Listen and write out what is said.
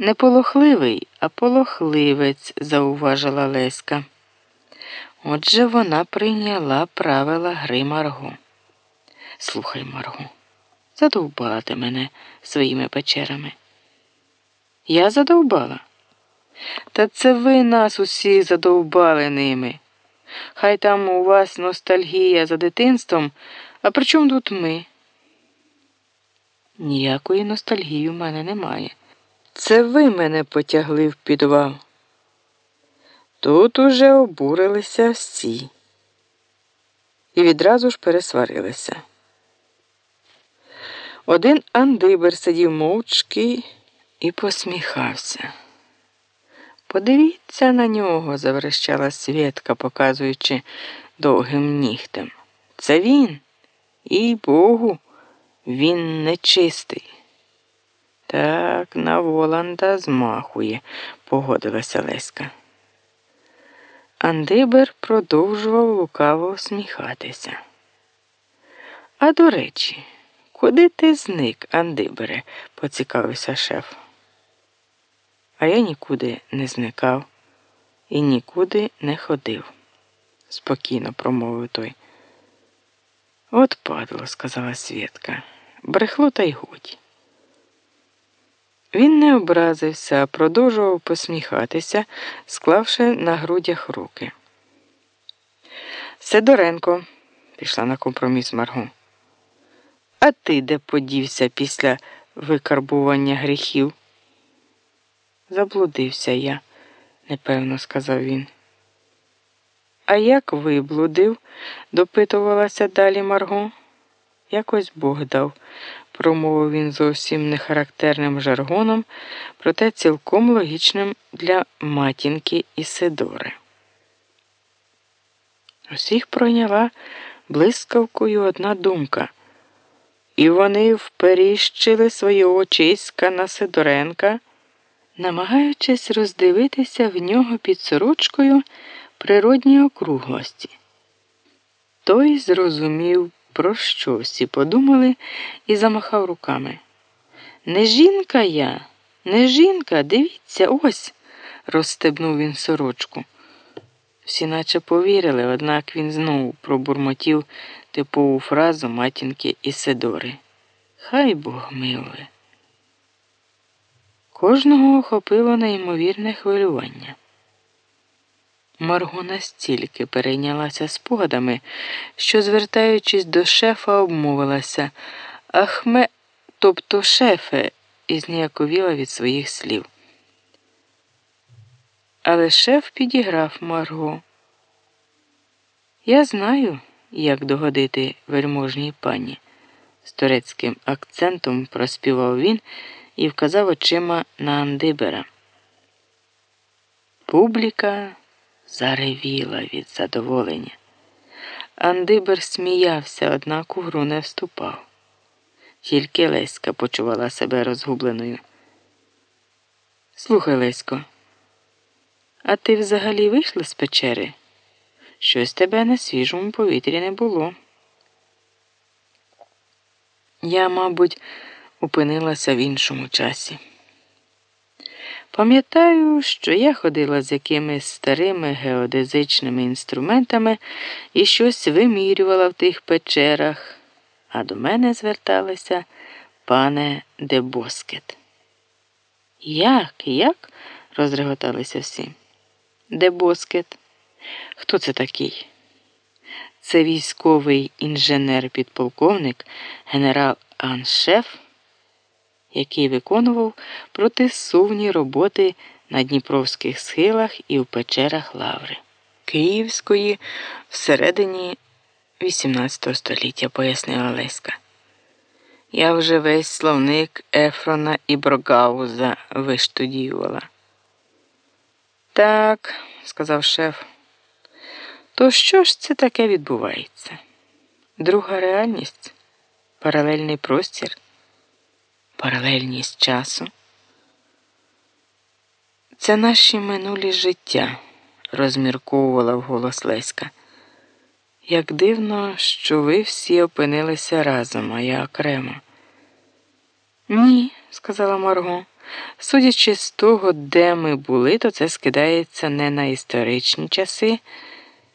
Не полохливий, а полохливець, зауважила Леська. Отже, вона прийняла правила гри Марго. Слухай, Марго, задовбала мене своїми печерами. Я задовбала. Та це ви нас усіх задовбали ними. Хай там у вас ностальгія за дитинством, а при чому тут ми? Ніякої ностальгії в мене немає. Це ви мене потягли в підвал. Тут уже обурилися всі і відразу ж пересварилися. Один андибер сидів мовчки і посміхався. Подивіться на нього, заверещала Свєтка, показуючи довгим нігтем. Це він, і Богу, він нечистий. Так, на Воланда змахує, погодилася Леська. Андибер продовжував лукаво усміхатися. А до речі, куди ти зник, Андибере? поцікавився шеф. А я нікуди не зникав і нікуди не ходив, спокійно промовив той. От падло, сказала Свєтка, брехло та й годі. Він не образився, а продовжував посміхатися, склавши на грудях руки. Сидоренко, пішла на компроміс Марго. А ти де подівся після викарбування гріхів? Заблудився я, непевно сказав він. А як виблудив? допитувалася далі Марго. Якось Бог дав, промовив він зовсім нехарактерним жаргоном, проте цілком логічним для матінки Ісидори. Усіх пройняла блискавкою одна думка, і вони вперіщили свої очиська на Сидоренка, намагаючись роздивитися в нього під сорочкою природні округлості. Той зрозумів про що всі подумали і замахав руками. Не жінка я, не жінка, дивіться, ось, розстебнув він сорочку. Всі наче повірили, однак він знову пробурмотів типову фразу матінки Ісидори. Хай Бог милує. Кожного охопило неймовірне хвилювання. Марго настільки перейнялася спогадами, що, звертаючись до шефа, обмовилася Ахме, тобто шефе, і зніяковіла від своїх слів. Але шеф підіграв Марго. Я знаю, як догодити вельможній пані, з турецьким акцентом проспівав він і вказав очима на Андибера. Публіка заревіла від задоволення. Андибер сміявся, однак у гру не вступав. Тільки Леська почувала себе розгубленою. Слухай, Лесько, а ти взагалі вийшла з печери? Щось тебе на свіжому повітрі не було. Я, мабуть, опинилася в іншому часі. Пам'ятаю, що я ходила з якимись старими геодезичними інструментами і щось вимірювала в тих печерах, а до мене зверталися пане Дебоскет. Як, як? розреготалися всі. Дебоскет. Хто це такий? Це військовий інженер-підполковник, генерал Аншеф який виконував протисувні роботи на Дніпровських схилах і в печерах Лаври Київської всередині XVIII століття, пояснила Леська. Я вже весь словник Ефрона і Брогауза виштудіювала. Так, сказав шеф, то що ж це таке відбувається? Друга реальність, паралельний простір паралельність часу. Це наші минулі життя, розмірковувала вголос Леська. Як дивно, що ви всі опинилися разом, а я окремо. Ні, сказала Марго. Судячи з того, де ми були, то це скидається не на історичні часи,